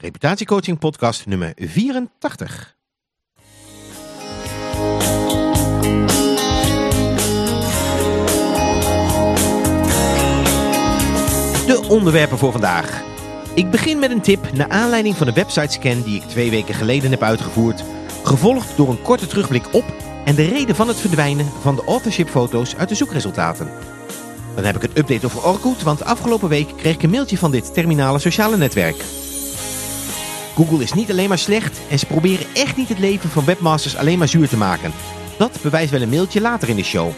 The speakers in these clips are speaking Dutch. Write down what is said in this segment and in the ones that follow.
Reputatiecoaching podcast nummer 84. De onderwerpen voor vandaag. Ik begin met een tip naar aanleiding van de websitescan die ik twee weken geleden heb uitgevoerd, gevolgd door een korte terugblik op en de reden van het verdwijnen van de authorship foto's uit de zoekresultaten. Dan heb ik een update over Orkut, want afgelopen week kreeg ik een mailtje van dit terminale sociale netwerk. Google is niet alleen maar slecht en ze proberen echt niet het leven van webmasters alleen maar zuur te maken. Dat bewijst wel een mailtje later in de show.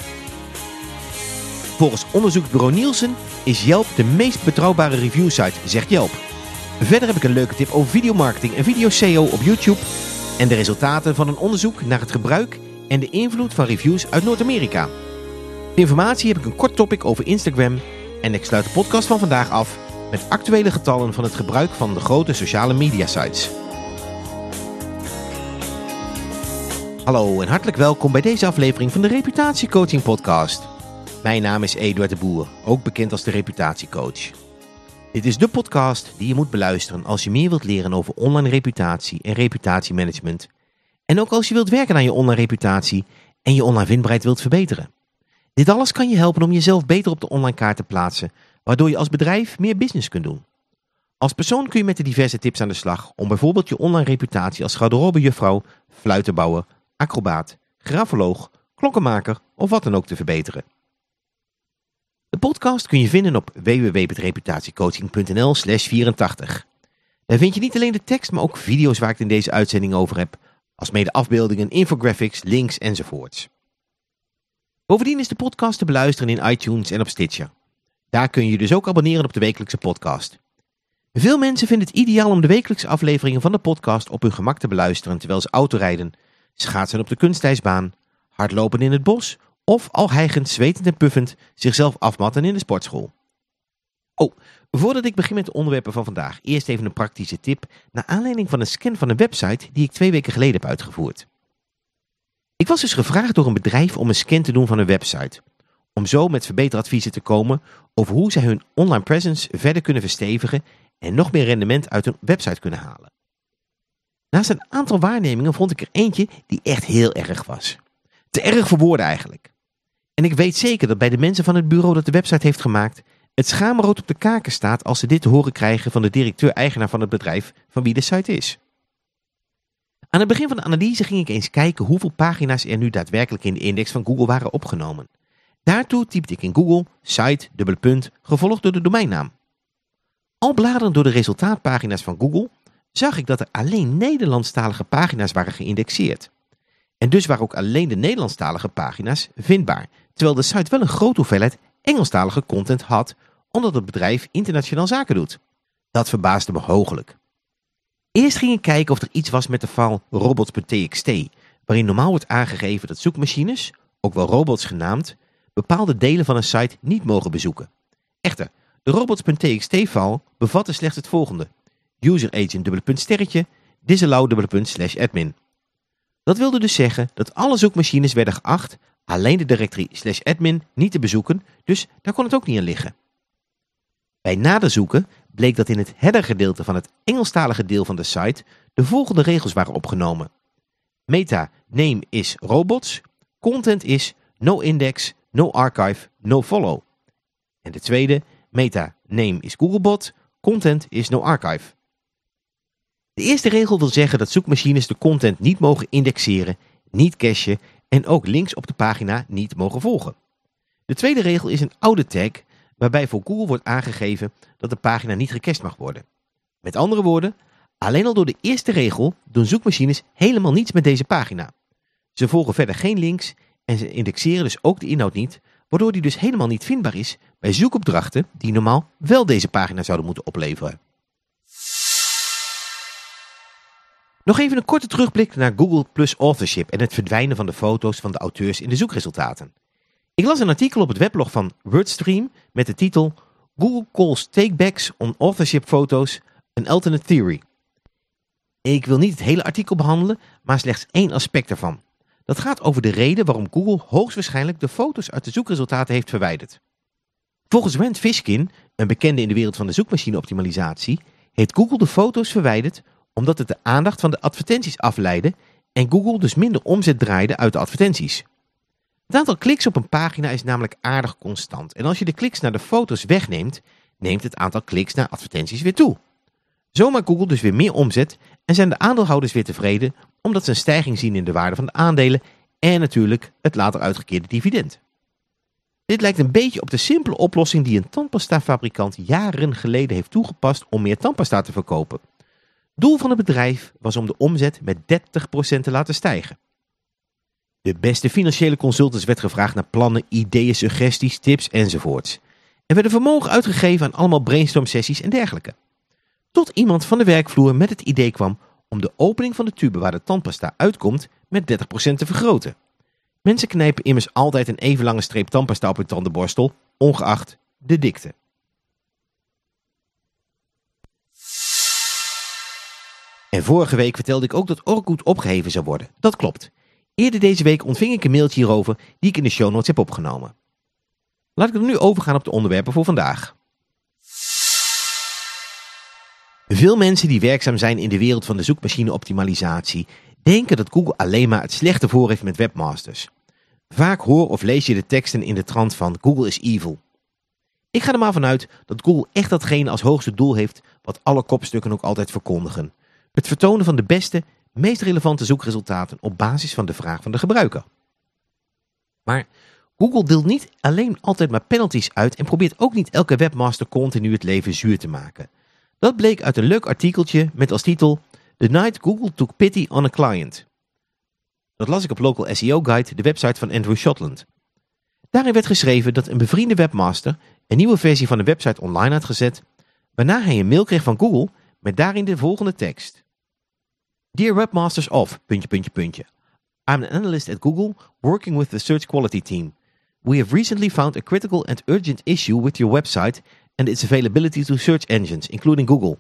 Volgens onderzoeksbureau Nielsen is Yelp de meest betrouwbare reviewsite, zegt Yelp. Verder heb ik een leuke tip over videomarketing en video SEO op YouTube en de resultaten van een onderzoek naar het gebruik en de invloed van reviews uit Noord-Amerika. Informatie heb ik een kort topic over Instagram en ik sluit de podcast van vandaag af met actuele getallen van het gebruik van de grote sociale media sites. Hallo en hartelijk welkom bij deze aflevering van de Reputatiecoaching podcast. Mijn naam is Eduard de Boer, ook bekend als de Reputatiecoach. Dit is de podcast die je moet beluisteren als je meer wilt leren over online reputatie en reputatiemanagement. En ook als je wilt werken aan je online reputatie en je online vindbaarheid wilt verbeteren. Dit alles kan je helpen om jezelf beter op de online kaart te plaatsen, waardoor je als bedrijf meer business kunt doen. Als persoon kun je met de diverse tips aan de slag om bijvoorbeeld je online reputatie als garderobe juffrouw, fluitenbouwer, acrobaat, grafoloog, klokkenmaker of wat dan ook te verbeteren. De podcast kun je vinden op www.reputatiecoaching.nl slash 84. Daar vind je niet alleen de tekst, maar ook video's waar ik het in deze uitzending over heb, als mede afbeeldingen, infographics, links enzovoorts. Bovendien is de podcast te beluisteren in iTunes en op Stitcher. Daar kun je dus ook abonneren op de wekelijkse podcast. Veel mensen vinden het ideaal om de wekelijkse afleveringen van de podcast op hun gemak te beluisteren terwijl ze autorijden, schaatsen op de kunstijsbaan, hardlopen in het bos of al hijgend, zwetend en puffend zichzelf afmatten in de sportschool. Oh, voordat ik begin met de onderwerpen van vandaag, eerst even een praktische tip naar aanleiding van een scan van een website die ik twee weken geleden heb uitgevoerd. Ik was dus gevraagd door een bedrijf om een scan te doen van een website, om zo met verbeteradviezen te komen over hoe zij hun online presence verder kunnen verstevigen en nog meer rendement uit hun website kunnen halen. Naast een aantal waarnemingen vond ik er eentje die echt heel erg was. Te erg voor woorden eigenlijk. En ik weet zeker dat bij de mensen van het bureau dat de website heeft gemaakt, het schaamrood op de kaken staat als ze dit te horen krijgen van de directeur-eigenaar van het bedrijf van wie de site is. Aan het begin van de analyse ging ik eens kijken hoeveel pagina's er nu daadwerkelijk in de index van Google waren opgenomen. Daartoe typte ik in Google site, dubbele punt, gevolgd door de domeinnaam. Al bladerend door de resultaatpagina's van Google zag ik dat er alleen Nederlandstalige pagina's waren geïndexeerd. En dus waren ook alleen de Nederlandstalige pagina's vindbaar, terwijl de site wel een grote hoeveelheid Engelstalige content had, omdat het bedrijf internationaal zaken doet. Dat verbaasde me hooglijk. Eerst ging ik kijken of er iets was met de file robots.txt, waarin normaal wordt aangegeven dat zoekmachines, ook wel robots genaamd, bepaalde delen van een site niet mogen bezoeken. Echter, de robots.txt-file bevatte slechts het volgende. useragent disallow slash admin. Dat wilde dus zeggen dat alle zoekmachines werden geacht alleen de directory slash admin niet te bezoeken, dus daar kon het ook niet aan liggen. Bij nader zoeken bleek dat in het header-gedeelte van het Engelstalige deel van de site de volgende regels waren opgenomen. Meta name is robots, content is no index, no archive, no follow. En de tweede, meta name is Googlebot, content is no archive. De eerste regel wil zeggen dat zoekmachines de content niet mogen indexeren, niet cachen en ook links op de pagina niet mogen volgen. De tweede regel is een oude tag waarbij voor Google wordt aangegeven dat de pagina niet gecached mag worden. Met andere woorden, alleen al door de eerste regel doen zoekmachines helemaal niets met deze pagina. Ze volgen verder geen links en ze indexeren dus ook de inhoud niet, waardoor die dus helemaal niet vindbaar is bij zoekopdrachten die normaal wel deze pagina zouden moeten opleveren. Nog even een korte terugblik naar Google Plus Authorship en het verdwijnen van de foto's van de auteurs in de zoekresultaten. Ik las een artikel op het weblog van WordStream met de titel Google calls takebacks on authorship photos an alternate theory. Ik wil niet het hele artikel behandelen, maar slechts één aspect ervan. Dat gaat over de reden waarom Google hoogstwaarschijnlijk de foto's uit de zoekresultaten heeft verwijderd. Volgens Rand Fishkin, een bekende in de wereld van de zoekmachine-optimalisatie, heeft Google de foto's verwijderd omdat het de aandacht van de advertenties afleidde en Google dus minder omzet draaide uit de advertenties. Het aantal kliks op een pagina is namelijk aardig constant en als je de kliks naar de foto's wegneemt, neemt het aantal kliks naar advertenties weer toe. Zo maakt Google dus weer meer omzet en zijn de aandeelhouders weer tevreden omdat ze een stijging zien in de waarde van de aandelen en natuurlijk het later uitgekeerde dividend. Dit lijkt een beetje op de simpele oplossing die een tandpasta-fabrikant jaren geleden heeft toegepast om meer tandpasta te verkopen. Doel van het bedrijf was om de omzet met 30% te laten stijgen. De beste financiële consultants werd gevraagd naar plannen, ideeën, suggesties, tips enzovoorts. Er werden vermogen uitgegeven aan allemaal brainstorm sessies en dergelijke. Tot iemand van de werkvloer met het idee kwam om de opening van de tube waar de tandpasta uitkomt met 30% te vergroten. Mensen knijpen immers altijd een even lange streep tandpasta op hun tandenborstel, ongeacht de dikte. En vorige week vertelde ik ook dat Orkut opgeheven zou worden. Dat klopt. Eerder deze week ontving ik een mailtje hierover die ik in de show notes heb opgenomen. Laat ik er nu overgaan op de onderwerpen voor vandaag. Veel mensen die werkzaam zijn in de wereld van de zoekmachine-optimalisatie denken dat Google alleen maar het slechte voor heeft met webmasters. Vaak hoor of lees je de teksten in de trant van Google is evil. Ik ga er maar vanuit dat Google echt datgene als hoogste doel heeft wat alle kopstukken ook altijd verkondigen. Het vertonen van de beste, meest relevante zoekresultaten op basis van de vraag van de gebruiker. Maar Google deelt niet alleen altijd maar penalties uit en probeert ook niet elke webmaster continu het leven zuur te maken. Dat bleek uit een leuk artikeltje met als titel The Night Google Took Pity on a Client. Dat las ik op Local SEO Guide, de website van Andrew Shotland. Daarin werd geschreven dat een bevriende webmaster een nieuwe versie van de website online had gezet, waarna hij een mail kreeg van Google met daarin de volgende tekst. Dear webmasters of. I'm an analyst at Google working with the search quality team. We have recently found a critical and urgent issue with your website and its availability to search engines, including Google.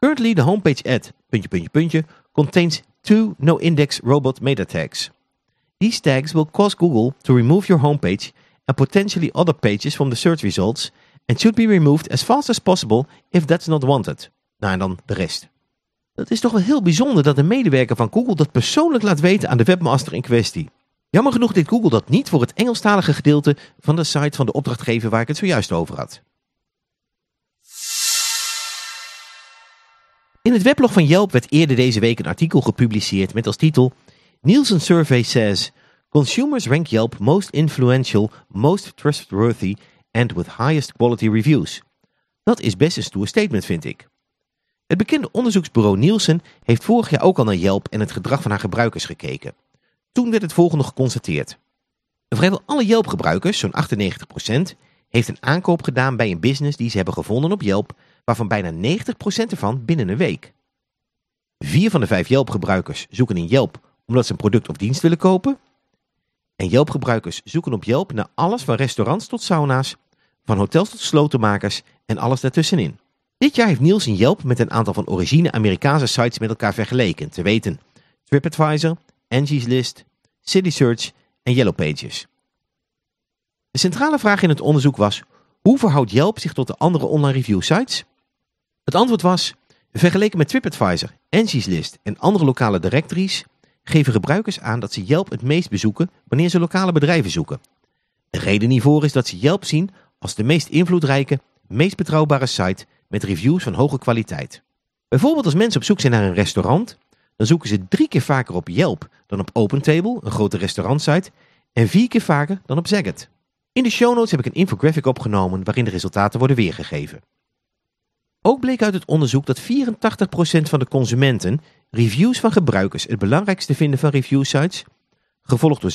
Currently the homepage at puntje, puntje, puntje contains two no-index robot meta tags. These tags will cause Google to remove your homepage and potentially other pages from the search results and should be removed as fast as possible if that's not wanted. Nou en dan de rest. Het is toch wel heel bijzonder dat een medewerker van Google dat persoonlijk laat weten aan de webmaster in kwestie. Jammer genoeg deed Google dat niet voor het Engelstalige gedeelte van de site van de opdrachtgever waar ik het zojuist over had. In het weblog van Yelp werd eerder deze week een artikel gepubliceerd met als titel Nielsen Survey says Consumers rank Yelp most influential, most trustworthy and with highest quality reviews. Dat is best een stoer statement vind ik. Het bekende onderzoeksbureau Nielsen heeft vorig jaar ook al naar Yelp en het gedrag van haar gebruikers gekeken. Toen werd het volgende geconstateerd. Vrijwel alle Yelp-gebruikers, zo'n 98%, heeft een aankoop gedaan bij een business die ze hebben gevonden op Yelp, waarvan bijna 90% ervan binnen een week. Vier van de vijf Yelp-gebruikers zoeken in Yelp omdat ze een product of dienst willen kopen. En Yelp-gebruikers zoeken op Yelp naar alles van restaurants tot sauna's, van hotels tot slotenmakers en alles daartussenin. Dit jaar heeft Nielsen Yelp met een aantal van origine Amerikaanse sites met elkaar vergeleken, te weten TripAdvisor, Angie's List, CitySearch en Yellow Pages. De centrale vraag in het onderzoek was, hoe verhoudt Yelp zich tot de andere online review sites? Het antwoord was, vergeleken met TripAdvisor, Angie's List en andere lokale directories, geven gebruikers aan dat ze Yelp het meest bezoeken wanneer ze lokale bedrijven zoeken. De reden hiervoor is dat ze Yelp zien als de meest invloedrijke, meest betrouwbare site met reviews van hoge kwaliteit. Bijvoorbeeld als mensen op zoek zijn naar een restaurant, dan zoeken ze drie keer vaker op Yelp dan op OpenTable, een grote restaurantsite, en vier keer vaker dan op Zagat. In de show notes heb ik een infographic opgenomen waarin de resultaten worden weergegeven. Ook bleek uit het onderzoek dat 84% van de consumenten reviews van gebruikers het belangrijkste vinden van reviewsites, gevolgd door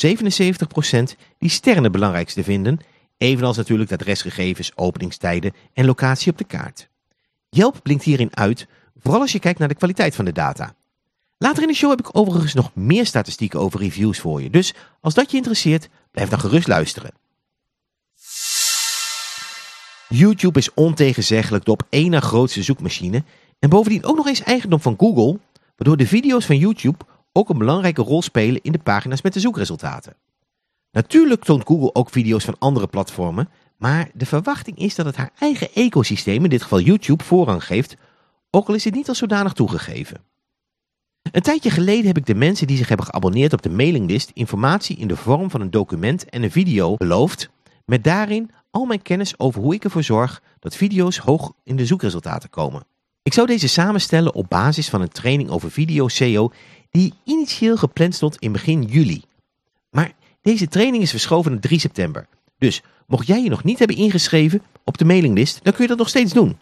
77% die sterren het belangrijkste vinden, evenals natuurlijk de adresgegevens, openingstijden en locatie op de kaart. Yelp blinkt hierin uit, vooral als je kijkt naar de kwaliteit van de data. Later in de show heb ik overigens nog meer statistieken over reviews voor je, dus als dat je interesseert, blijf dan gerust luisteren. YouTube is ontegenzeggelijk de op één na grootste zoekmachine en bovendien ook nog eens eigendom van Google, waardoor de video's van YouTube ook een belangrijke rol spelen in de pagina's met de zoekresultaten. Natuurlijk toont Google ook video's van andere platformen, maar de verwachting is dat het haar eigen ecosysteem, in dit geval YouTube, voorrang geeft, ook al is dit niet als zodanig toegegeven. Een tijdje geleden heb ik de mensen die zich hebben geabonneerd op de mailinglist informatie in de vorm van een document en een video beloofd, met daarin al mijn kennis over hoe ik ervoor zorg dat video's hoog in de zoekresultaten komen. Ik zou deze samenstellen op basis van een training over video SEO die initieel gepland stond in begin juli. Maar deze training is verschoven naar 3 september. Dus mocht jij je nog niet hebben ingeschreven op de mailinglist, dan kun je dat nog steeds doen.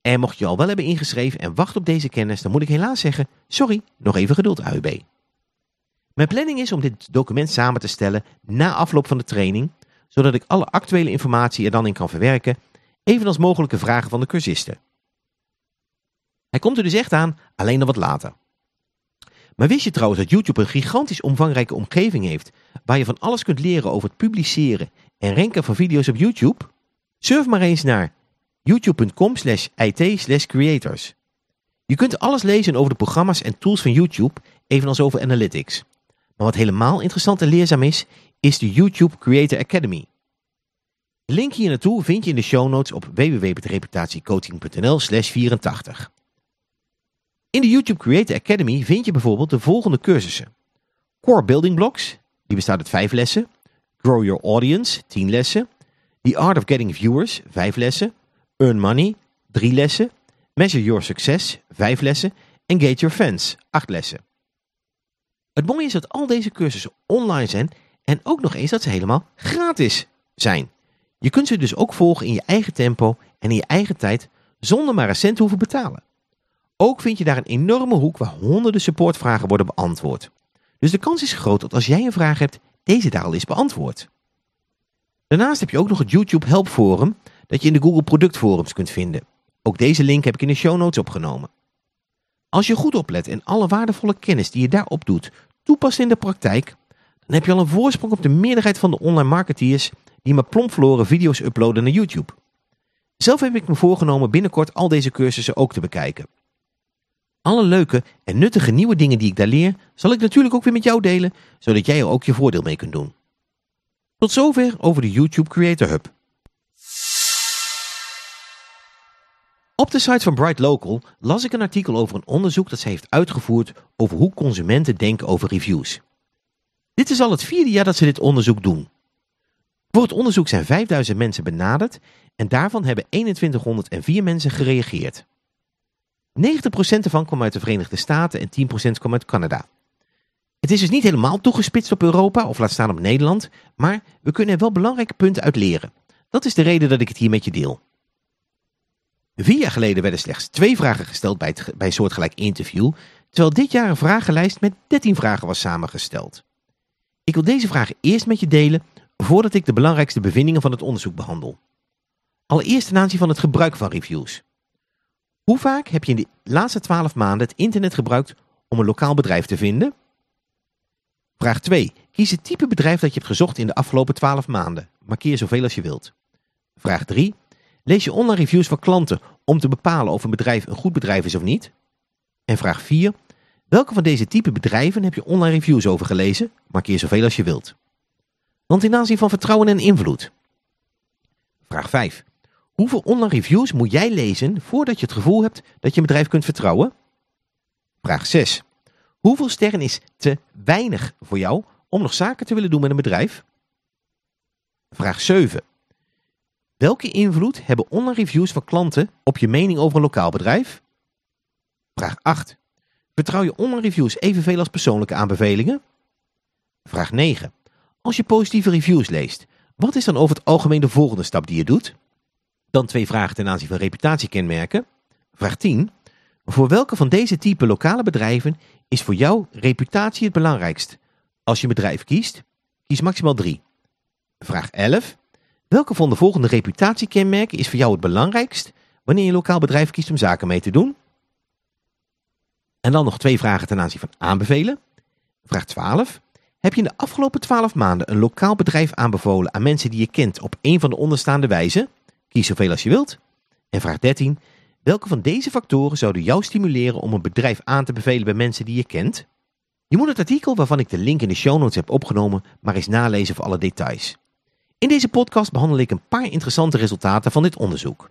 En mocht je al wel hebben ingeschreven en wacht op deze kennis, dan moet ik helaas zeggen, sorry, nog even geduld AUB. Mijn planning is om dit document samen te stellen na afloop van de training, zodat ik alle actuele informatie er dan in kan verwerken, evenals mogelijke vragen van de cursisten. Hij komt er dus echt aan, alleen dan wat later. Maar wist je trouwens dat YouTube een gigantisch omvangrijke omgeving heeft, waar je van alles kunt leren over het publiceren en ranken van video's op YouTube? Surf maar eens naar youtube.com slash it slash creators. Je kunt alles lezen over de programma's en tools van YouTube, evenals over analytics. Maar wat helemaal interessant en leerzaam is, is de YouTube Creator Academy. De link hier naartoe vind je in de show notes op www.reputatiecoaching.nl slash 84. In de YouTube Creator Academy vind je bijvoorbeeld de volgende cursussen. Core Building Blocks, die bestaat uit 5 lessen. Grow Your Audience, 10 lessen. The Art of Getting Viewers, 5 lessen. Earn Money, 3 lessen. Measure Your Success, 5 lessen. Engage Your Fans, 8 lessen. Het mooie is dat al deze cursussen online zijn en ook nog eens dat ze helemaal gratis zijn. Je kunt ze dus ook volgen in je eigen tempo en in je eigen tijd zonder maar een cent te hoeven betalen. Ook vind je daar een enorme hoek waar honderden supportvragen worden beantwoord. Dus de kans is groot dat als jij een vraag hebt, deze daar al is beantwoord. Daarnaast heb je ook nog het YouTube Help Forum dat je in de Google productforums kunt vinden. Ook deze link heb ik in de show notes opgenomen. Als je goed oplet en alle waardevolle kennis die je daarop doet toepast in de praktijk, dan heb je al een voorsprong op de meerderheid van de online marketeers die maar plomp verloren video's uploaden naar YouTube. Zelf heb ik me voorgenomen binnenkort al deze cursussen ook te bekijken. Alle leuke en nuttige nieuwe dingen die ik daar leer, zal ik natuurlijk ook weer met jou delen, zodat jij er ook je voordeel mee kunt doen. Tot zover over de YouTube Creator Hub. Op de site van Bright Local las ik een artikel over een onderzoek dat ze heeft uitgevoerd over hoe consumenten denken over reviews. Dit is al het vierde jaar dat ze dit onderzoek doen. Voor het onderzoek zijn 5000 mensen benaderd en daarvan hebben 2104 mensen gereageerd. 90% ervan kwam uit de Verenigde Staten en 10% kwam uit Canada. Het is dus niet helemaal toegespitst op Europa of laat staan op Nederland, maar we kunnen er wel belangrijke punten uit leren. Dat is de reden dat ik het hier met je deel. Vier jaar geleden werden slechts twee vragen gesteld bij, het, bij soortgelijk interview, terwijl dit jaar een vragenlijst met 13 vragen was samengesteld. Ik wil deze vragen eerst met je delen voordat ik de belangrijkste bevindingen van het onderzoek behandel. Allereerst ten aanzien van het gebruik van reviews. Hoe vaak heb je in de laatste 12 maanden het internet gebruikt om een lokaal bedrijf te vinden? Vraag 2. Kies het type bedrijf dat je hebt gezocht in de afgelopen 12 maanden. Markeer zoveel als je wilt. Vraag 3. Lees je online reviews van klanten om te bepalen of een bedrijf een goed bedrijf is of niet? En vraag 4. Welke van deze type bedrijven heb je online reviews over gelezen? Markeer zoveel als je wilt. Want in aanzien van vertrouwen en invloed. Vraag 5. Hoeveel online reviews moet jij lezen voordat je het gevoel hebt dat je een bedrijf kunt vertrouwen? Vraag 6. Hoeveel sterren is te weinig voor jou om nog zaken te willen doen met een bedrijf? Vraag 7. Welke invloed hebben online reviews van klanten op je mening over een lokaal bedrijf? Vraag 8. Vertrouw je online reviews evenveel als persoonlijke aanbevelingen? Vraag 9. Als je positieve reviews leest, wat is dan over het algemeen de volgende stap die je doet? Dan twee vragen ten aanzien van reputatiekenmerken. Vraag 10. Voor welke van deze type lokale bedrijven is voor jou reputatie het belangrijkst? Als je een bedrijf kiest, kies maximaal 3. Vraag 11. Welke van de volgende reputatiekenmerken is voor jou het belangrijkst wanneer je een lokaal bedrijf kiest om zaken mee te doen? En dan nog twee vragen ten aanzien van aanbevelen. Vraag 12. Heb je in de afgelopen 12 maanden een lokaal bedrijf aanbevolen aan mensen die je kent op een van de onderstaande wijzen? Kies zoveel als je wilt. En vraag 13. Welke van deze factoren zouden jou stimuleren om een bedrijf aan te bevelen bij mensen die je kent? Je moet het artikel waarvan ik de link in de show notes heb opgenomen maar eens nalezen voor alle details. In deze podcast behandel ik een paar interessante resultaten van dit onderzoek. 57%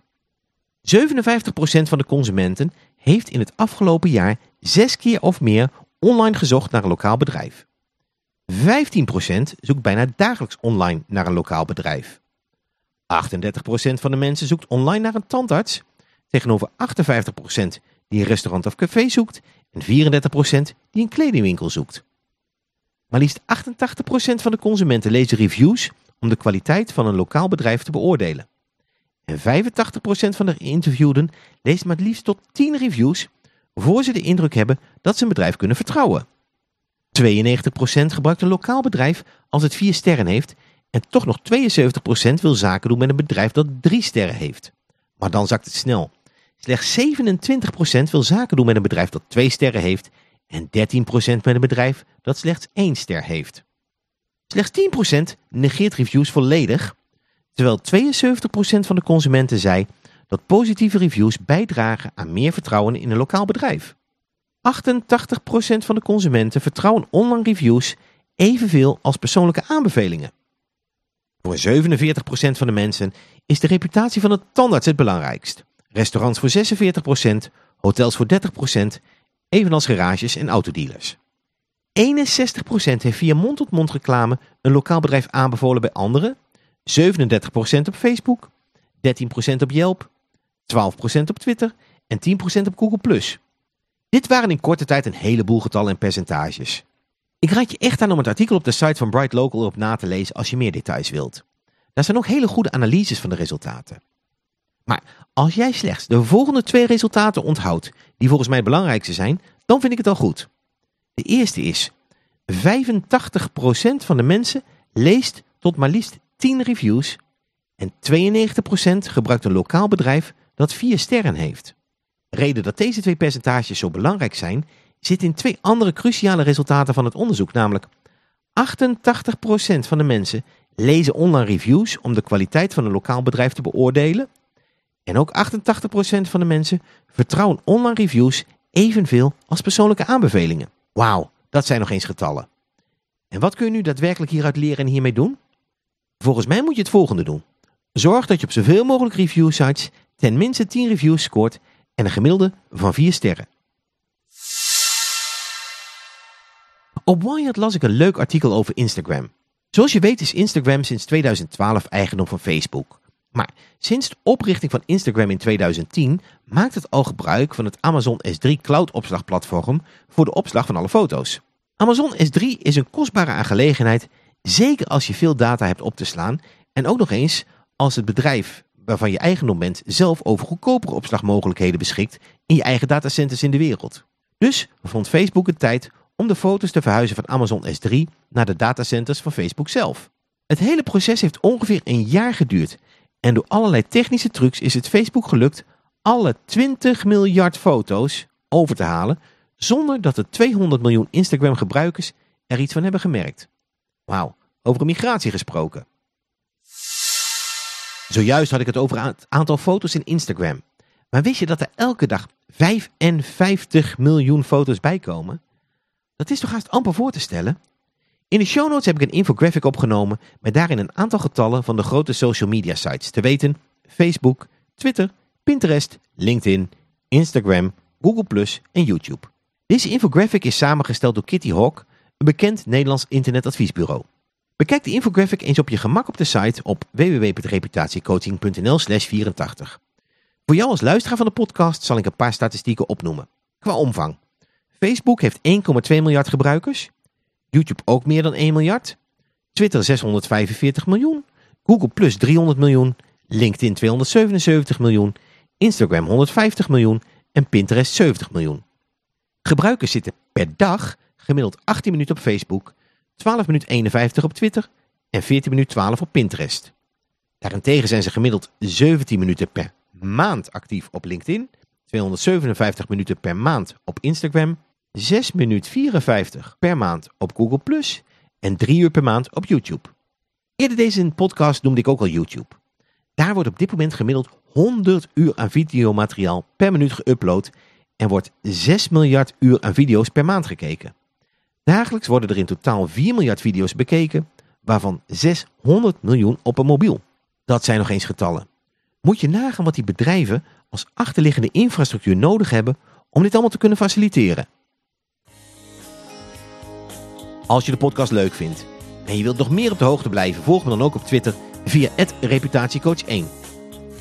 van de consumenten heeft in het afgelopen jaar zes keer of meer online gezocht naar een lokaal bedrijf. 15% zoekt bijna dagelijks online naar een lokaal bedrijf. 38% van de mensen zoekt online naar een tandarts, tegenover 58% die een restaurant of café zoekt en 34% die een kledingwinkel zoekt. Maar liefst 88% van de consumenten lezen reviews om de kwaliteit van een lokaal bedrijf te beoordelen. En 85% van de geïnterviewden leest maar liefst tot 10 reviews voor ze de indruk hebben dat ze een bedrijf kunnen vertrouwen. 92% gebruikt een lokaal bedrijf als het 4 sterren heeft en toch nog 72% wil zaken doen met een bedrijf dat 3 sterren heeft. Maar dan zakt het snel. Slechts 27% wil zaken doen met een bedrijf dat 2 sterren heeft en 13% met een bedrijf dat slechts 1 ster heeft. Slechts 10% negeert reviews volledig, terwijl 72% van de consumenten zei dat positieve reviews bijdragen aan meer vertrouwen in een lokaal bedrijf. 88% van de consumenten vertrouwen online reviews evenveel als persoonlijke aanbevelingen. Voor 47% van de mensen is de reputatie van het tandarts het belangrijkst. Restaurants voor 46%, hotels voor 30%, evenals garages en autodealers. 61% heeft via mond-tot-mond reclame een lokaal bedrijf aanbevolen bij anderen, 37% op Facebook, 13% op Yelp, 12% op Twitter en 10% op Google+. Dit waren in korte tijd een heleboel getallen en percentages. Ik raad je echt aan om het artikel op de site van Bright Local op na te lezen als je meer details wilt. Daar zijn ook hele goede analyses van de resultaten. Maar als jij slechts de volgende twee resultaten onthoudt, die volgens mij het belangrijkste zijn, dan vind ik het al goed. De eerste is, 85% van de mensen leest tot maar liefst 10 reviews en 92% gebruikt een lokaal bedrijf dat 4 sterren heeft. Reden dat deze twee percentages zo belangrijk zijn, zit in twee andere cruciale resultaten van het onderzoek, namelijk 88% van de mensen lezen online reviews om de kwaliteit van een lokaal bedrijf te beoordelen. En ook 88% van de mensen vertrouwen online reviews evenveel als persoonlijke aanbevelingen. Wauw, dat zijn nog eens getallen. En wat kun je nu daadwerkelijk hieruit leren en hiermee doen? Volgens mij moet je het volgende doen. Zorg dat je op zoveel mogelijk review sites ten minste 10 reviews scoort en een gemiddelde van 4 sterren. Op Wired las ik een leuk artikel over Instagram. Zoals je weet is Instagram sinds 2012 eigendom van Facebook. Maar sinds de oprichting van Instagram in 2010 maakt het al gebruik van het Amazon S3 cloud opslagplatform voor de opslag van alle foto's. Amazon S3 is een kostbare aangelegenheid, zeker als je veel data hebt op te slaan en ook nog eens als het bedrijf waarvan je eigendom bent zelf over goedkopere opslagmogelijkheden beschikt in je eigen datacenters in de wereld. Dus vond Facebook het tijd om de foto's te verhuizen van Amazon S3 naar de datacenters van Facebook zelf. Het hele proces heeft ongeveer een jaar geduurd en door allerlei technische trucs is het Facebook gelukt alle 20 miljard foto's over te halen zonder dat de 200 miljoen Instagram gebruikers er iets van hebben gemerkt. Wauw, over een migratie gesproken. Zojuist had ik het over het aantal foto's in Instagram. Maar wist je dat er elke dag 55 miljoen foto's bijkomen? Dat is toch haast amper voor te stellen? In de show notes heb ik een infographic opgenomen met daarin een aantal getallen van de grote social media sites. Te weten Facebook, Twitter, Pinterest, LinkedIn, Instagram, Google en YouTube. Deze infographic is samengesteld door Kitty Hawk, een bekend Nederlands internetadviesbureau. Bekijk de infographic eens op je gemak op de site op www.reputatiecoaching.nl slash 84. Voor jou als luisteraar van de podcast zal ik een paar statistieken opnoemen. Qua omvang. Facebook heeft 1,2 miljard gebruikers. YouTube ook meer dan 1 miljard. Twitter 645 miljoen. Google Plus 300 miljoen. LinkedIn 277 miljoen. Instagram 150 miljoen. En Pinterest 70 miljoen. Gebruikers zitten per dag gemiddeld 18 minuten op Facebook, 12 minuten 51 op Twitter en 14 minuten 12 op Pinterest. Daarentegen zijn ze gemiddeld 17 minuten per maand actief op LinkedIn, 257 minuten per maand op Instagram, 6 minuten 54 per maand op Google en 3 uur per maand op YouTube. Eerder deze podcast noemde ik ook al YouTube. Daar wordt op dit moment gemiddeld 100 uur aan videomateriaal per minuut geüpload en wordt 6 miljard uur aan video's per maand gekeken. Dagelijks worden er in totaal 4 miljard video's bekeken, waarvan 600 miljoen op een mobiel. Dat zijn nog eens getallen. Moet je nagaan wat die bedrijven als achterliggende infrastructuur nodig hebben om dit allemaal te kunnen faciliteren. Als je de podcast leuk vindt en je wilt nog meer op de hoogte blijven, volg me dan ook op Twitter via reputatiecoach1.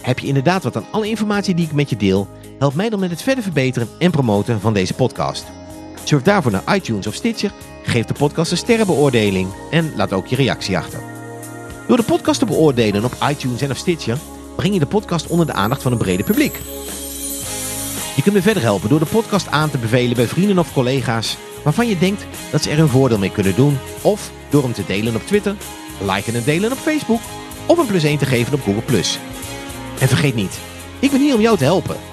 Heb je inderdaad wat aan alle informatie die ik met je deel? Help mij dan met het verder verbeteren en promoten van deze podcast. Surf daarvoor naar iTunes of Stitcher, geef de podcast een sterrenbeoordeling en laat ook je reactie achter. Door de podcast te beoordelen op iTunes en of Stitcher breng je de podcast onder de aandacht van een breder publiek. Je kunt me verder helpen door de podcast aan te bevelen bij vrienden of collega's waarvan je denkt dat ze er een voordeel mee kunnen doen. Of door hem te delen op Twitter, liken en delen op Facebook of een plus 1 te geven op Google+. En vergeet niet, ik ben hier om jou te helpen.